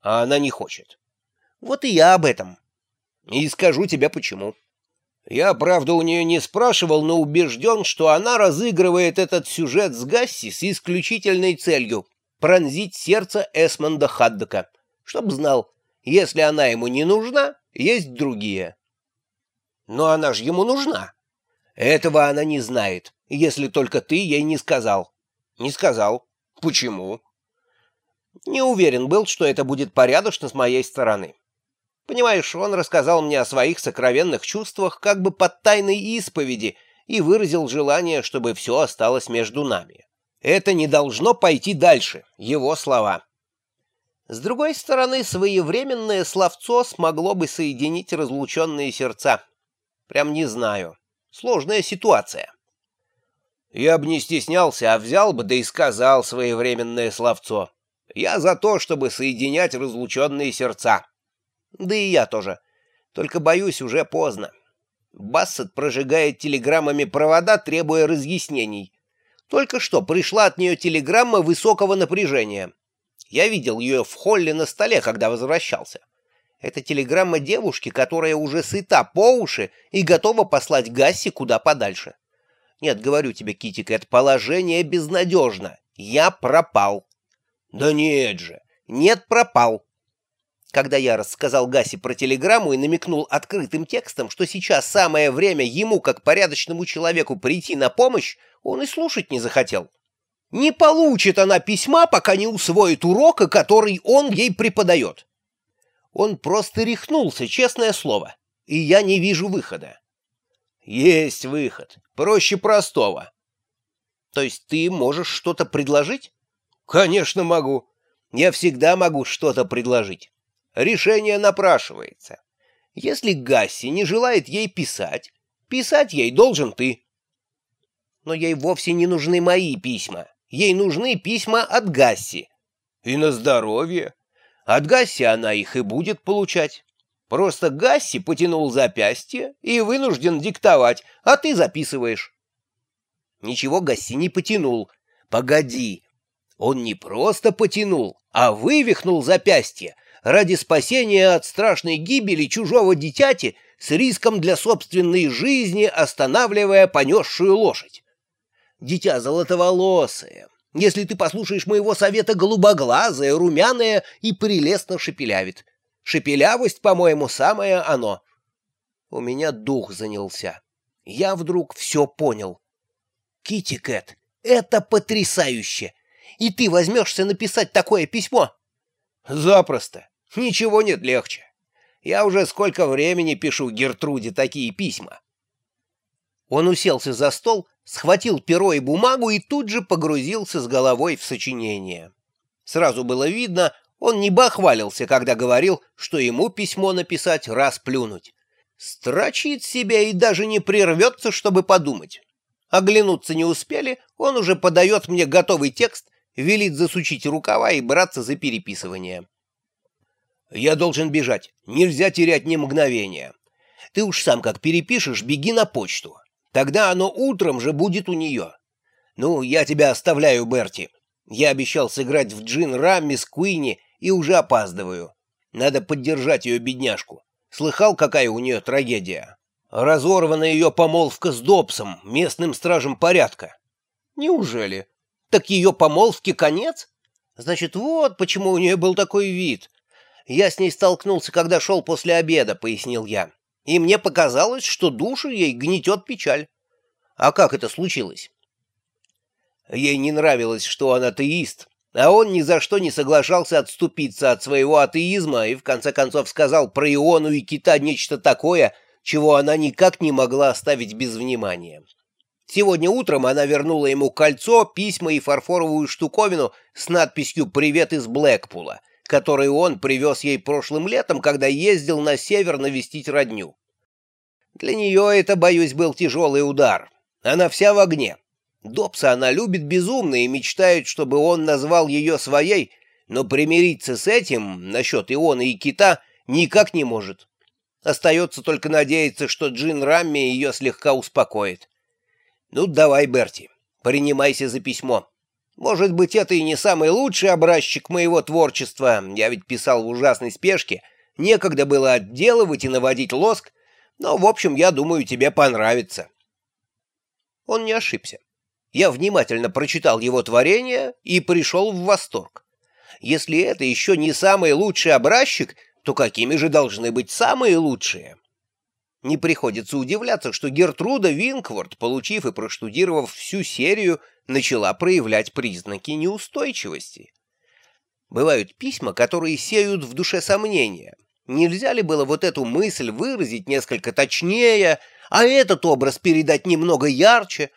а она не хочет. Вот и я об этом. И скажу тебе почему. Я, правда, у нее не спрашивал, но убежден, что она разыгрывает этот сюжет с Гасси с исключительной целью — пронзить сердце Эсмонда Хаддока, чтоб знал, если она ему не нужна, есть другие. Но она же ему нужна. Этого она не знает, если только ты ей не сказал. Не сказал. Почему? Не уверен был, что это будет порядочно с моей стороны. Понимаешь, он рассказал мне о своих сокровенных чувствах как бы под тайной исповеди и выразил желание, чтобы все осталось между нами. Это не должно пойти дальше, его слова. С другой стороны, своевременное словцо смогло бы соединить разлученные сердца. Прям не знаю. Сложная ситуация. Я бы не стеснялся, а взял бы, да и сказал своевременное словцо. Я за то, чтобы соединять разлученные сердца. Да и я тоже. Только, боюсь, уже поздно. Бассет прожигает телеграммами провода, требуя разъяснений. Только что пришла от нее телеграмма высокого напряжения. Я видел ее в холле на столе, когда возвращался. Это телеграмма девушки, которая уже сыта по уши и готова послать Гасси куда подальше. Нет, говорю тебе, Китик, это положение безнадежно. Я пропал. Да нет же. Нет, пропал. Когда я рассказал Гаси про телеграмму и намекнул открытым текстом, что сейчас самое время ему, как порядочному человеку, прийти на помощь, он и слушать не захотел. Не получит она письма, пока не усвоит урока, который он ей преподает. Он просто рехнулся, честное слово, и я не вижу выхода. Есть выход, проще простого. То есть ты можешь что-то предложить? Конечно, могу. Я всегда могу что-то предложить. Решение напрашивается. Если Гасси не желает ей писать, писать ей должен ты. Но ей вовсе не нужны мои письма. Ей нужны письма от Гасси. И на здоровье. От Гасси она их и будет получать. Просто Гасси потянул запястье и вынужден диктовать, а ты записываешь. Ничего Гасси не потянул. Погоди. Он не просто потянул, а вывихнул запястье, ради спасения от страшной гибели чужого дитяти с риском для собственной жизни, останавливая понесшую лошадь. Дитя золотоволосое, если ты послушаешь моего совета, голубоглазое, румяное и прелестно шепелявит. Шепелявость, по-моему, самое оно. У меня дух занялся. Я вдруг все понял. Кити Кэт, это потрясающе! И ты возьмешься написать такое письмо? Запросто. Ничего нет легче. Я уже сколько времени пишу Гертруде такие письма. Он уселся за стол, схватил перо и бумагу и тут же погрузился с головой в сочинение. Сразу было видно, он не бахвалился, когда говорил, что ему письмо написать раз плюнуть. Строчит себя и даже не прервется, чтобы подумать. Оглянуться не успели, он уже подает мне готовый текст, велит засучить рукава и браться за переписывание. «Я должен бежать. Нельзя терять ни мгновения. Ты уж сам как перепишешь, беги на почту. Тогда оно утром же будет у нее. Ну, я тебя оставляю, Берти. Я обещал сыграть в джин Рамми с Куини и уже опаздываю. Надо поддержать ее бедняжку. Слыхал, какая у нее трагедия? Разорвана ее помолвка с Добсом, местным стражем порядка. Неужели? Так ее помолвке конец? Значит, вот почему у нее был такой вид. Я с ней столкнулся, когда шел после обеда, пояснил я. И мне показалось, что душу ей гнетет печаль. А как это случилось? Ей не нравилось, что он атеист, а он ни за что не соглашался отступиться от своего атеизма и в конце концов сказал про Иону и кита нечто такое, чего она никак не могла оставить без внимания. Сегодня утром она вернула ему кольцо, письма и фарфоровую штуковину с надписью «Привет из Блэкпула», который он привез ей прошлым летом, когда ездил на север навестить родню. Для нее это, боюсь, был тяжелый удар. Она вся в огне. Добса она любит безумно и мечтает, чтобы он назвал ее своей, но примириться с этим насчет Иона и Кита никак не может. Остается только надеяться, что Джин Рамми ее слегка успокоит. Ну, давай, Берти, принимайся за письмо. Может быть, это и не самый лучший образчик моего творчества, я ведь писал в ужасной спешке, некогда было отделывать и наводить лоск, но, в общем, я думаю, тебе понравится. Он не ошибся. Я внимательно прочитал его творение и пришел в восторг. Если это еще не самый лучший образчик, то какими же должны быть самые лучшие? Не приходится удивляться, что Гертруда Винкворд, получив и проштудировав всю серию, начала проявлять признаки неустойчивости. Бывают письма, которые сеют в душе сомнения. Нельзя ли было вот эту мысль выразить несколько точнее, а этот образ передать немного ярче?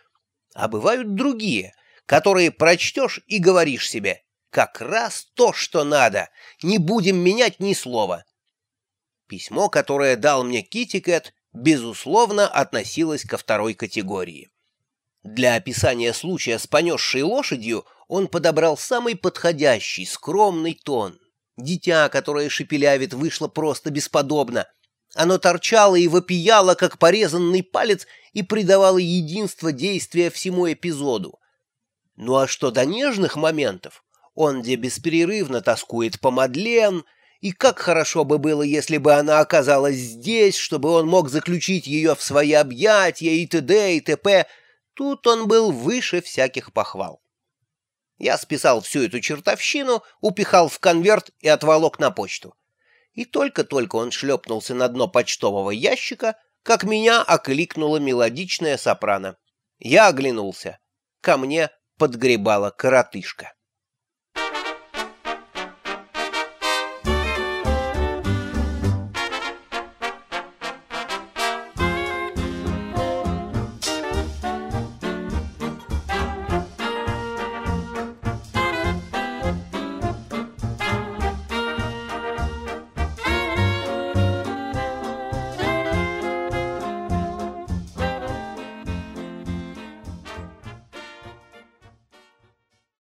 А бывают другие, которые прочтешь и говоришь себе «как раз то, что надо, не будем менять ни слова». Письмо, которое дал мне Китикет, безусловно, относилось ко второй категории. Для описания случая с понесшей лошадью он подобрал самый подходящий, скромный тон. Дитя, которое шепелявит, вышло просто бесподобно. Оно торчало и вопияло, как порезанный палец, и придавало единство действия всему эпизоду. Ну а что до нежных моментов? Он где бесперерывно тоскует по Мадлен, и как хорошо бы было, если бы она оказалась здесь, чтобы он мог заключить ее в свои объятия и т.д. и т.п., Тут он был выше всяких похвал. Я списал всю эту чертовщину, упихал в конверт и отволок на почту. И только-только он шлепнулся на дно почтового ящика, как меня окликнула мелодичная сопрано. Я оглянулся. Ко мне подгребала коротышка.